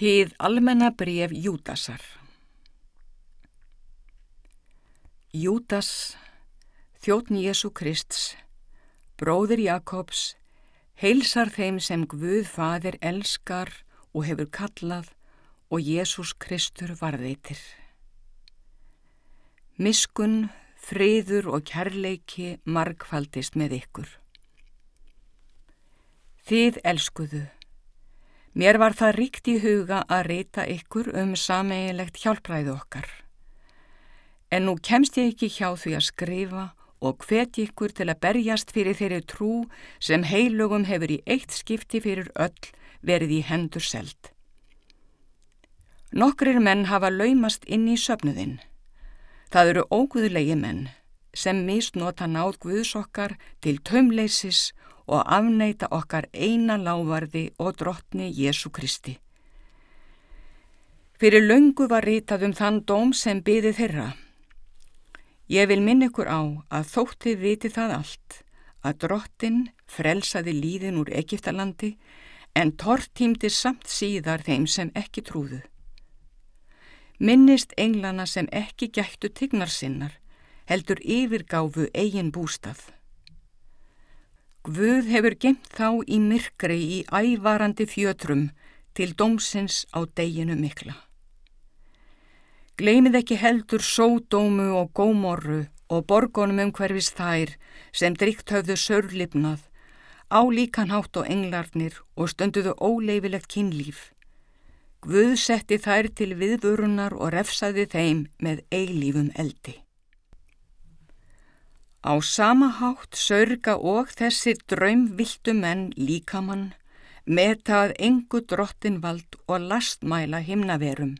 Hið almenna bref Júdasar Júdas, þjóttn Jésu Krists, bróðir Jakobs, heilsar þeim sem Guð fadir elskar og hefur kallað og Jésús Kristur varðeitir. Miskun, friður og kærleiki margfaldist með ykkur. Þið elskuðu. Mér var það ríkt í huga að reyta ykkur um sameigilegt hjálpræðu okkar. En nú kemst ég ekki hjá því að skrifa og hvet ykkur til að berjast fyrir þeirri trú sem heilugum hefur í eitt skipti fyrir öll verið í hendur seld. Nokkrir menn hafa laumast inn í söpnuðinn. Það eru óguðlegi menn sem misnota náð Guðsokkar til tömleisis og afneita okkar eina lávarði og drottni Jésu Kristi. Fyrir löngu var ritað um þann dóm sem byði þeirra. Ég vil minna ykkur á að þóttið viti það allt, að drottin frelsaði líðin úr Egiptalandi en tortímdi samt síðar þeim sem ekki trúðu. Minnist englana sem ekki gættu tignar sinnar, heldur yfirgáfu eigin bústað. Guð hefur gemt þá í myrkri í ævarandi fjötrum til dómsins á deginu mikla. Gleimið ekki heldur sódómu og gómorru og borgonum um hverfis þær sem dríkt höfðu sörlipnað, álíkanhátt og englarnir og stönduðu óleifilegt kynlíf. Guð setti þær til viðvörunar og refsaði þeim með eilífum eldi. Á sama hátt sörga og þessir draumviltu menn líkamann metað engu drottinvald og lastmæla himnaverum.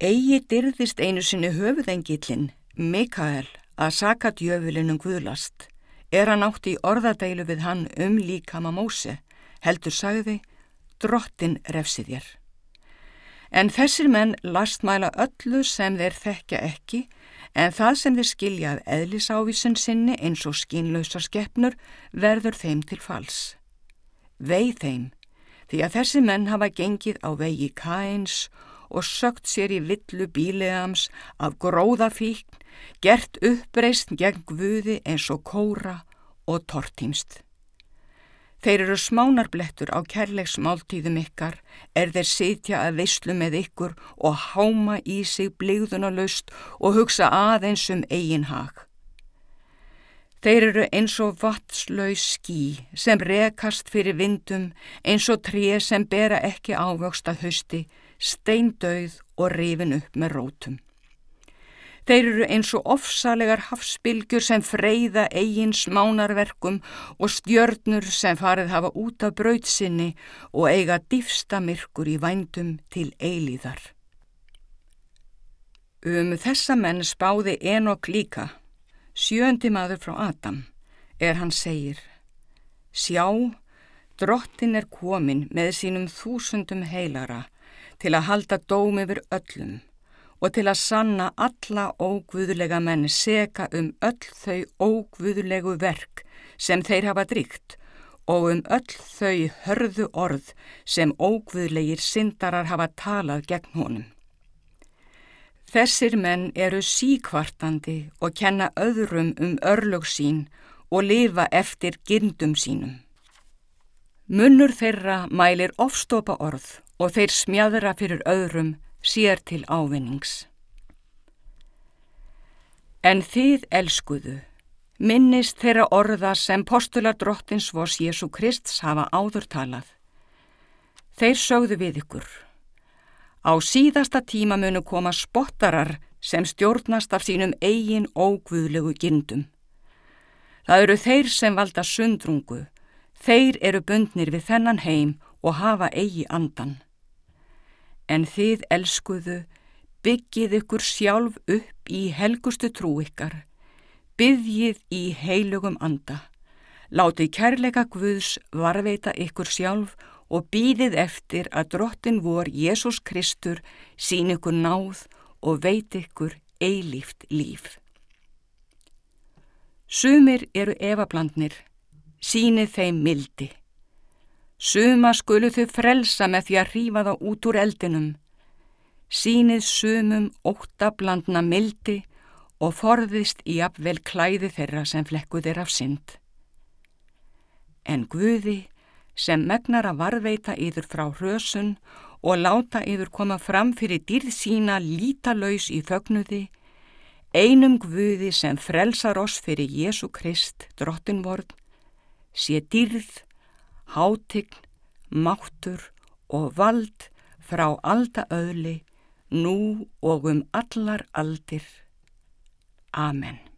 Egi dyrðist einu sinni höfuðengillin, Mikael, að saka djöfulinum guðlast. Er hann átt í orðadeilu við hann um líkama Móse, heldur sagði, drottin refsi þér. En þessir menn lastmæla öllu sem þeir þekkja ekki, en það sem þeir skilja af eðlisávísun sinni eins og skínlausar skeppnur verður þeim til fals. Veið þeim, því að þessi menn hafa gengið á vegi Kains og sögt sér í villu bíleams af gróðafíkn, gert uppreist gegn guði eins og kóra og tortímst. Þeir eru smánarblettur á kærleiksmáltíðum ykkar, er þeir sitja að veislu með ykkur og háma í sig bligðunarlaust og hugsa aðeins um eigin hag. Þeir eru eins og vatslaus skí sem rekast fyrir vindum, eins og tré sem bera ekki ávöxt að hausti, steindauð og rifin upp með rótum. Þeir eru eins og ofsalegar hafsbylgjur sem freyða eigin smánarverkum og stjörnur sem farið hafa út af brautsinni og eiga diffsta myrkur í vændum til eilíðar. Um þessa menn spáði Enok líka, sjöndi maður frá Adam, er hann segir, Sjá, drottin er komin með sínum þúsundum heilara til að halda dómi yfir öllum og til að sanna alla ógvöðulega menn seka um öll þau ógvöðulegu verk sem þeir hafa dríkt og um öll þau hörðu orð sem ógvöðlegir syndarar hafa talað gegn honum. Þessir menn eru síkvartandi og kenna öðrum um örlög sín og lifa eftir gindum sínum. Munnur þeirra mælir ofstopa orð og þeir smjadra fyrir öðrum sér til ávinnings. En þið elskuðu, minnist þeirra orða sem postular drottins vors Jésu Krist hafa áður talað. Þeir sögðu við ykkur. Á síðasta tíma munu koma spottarar sem stjórnast af sínum eigin ógvöðlegu gindum. Það eru þeir sem valda sundrungu, þeir eru bundnir við þennan heim og hafa eigi andan en þið elskuðu, byggið ykkur sjálf upp í helgustu trú ykkar, byggjið í heilugum anda, látið kærleika Guðs varveita ykkur sjálf og býðið eftir að drottin vor Jésús Kristur sín ykkur náð og veit ykkur eilíft líf. Sumir eru evablandnir, sínið þeim mildi. Suma skulu þau frelsa með því að rífa þá út úr eldinum. Sýnið sumum óttablandna mildi og forðist í apvel klæði þeirra sem flekku þeirra af synd. En Guði sem megnar að varveita yður frá hrösun og láta yður koma fram fyrir dýrð sína lítalauðs í þögnuði, einum Guði sem frelsar oss fyrir Jésu Krist, drottinvorn, sé dýrð, hátign, máttur og vald frá alda öðli, nú og um allar aldir. Amen.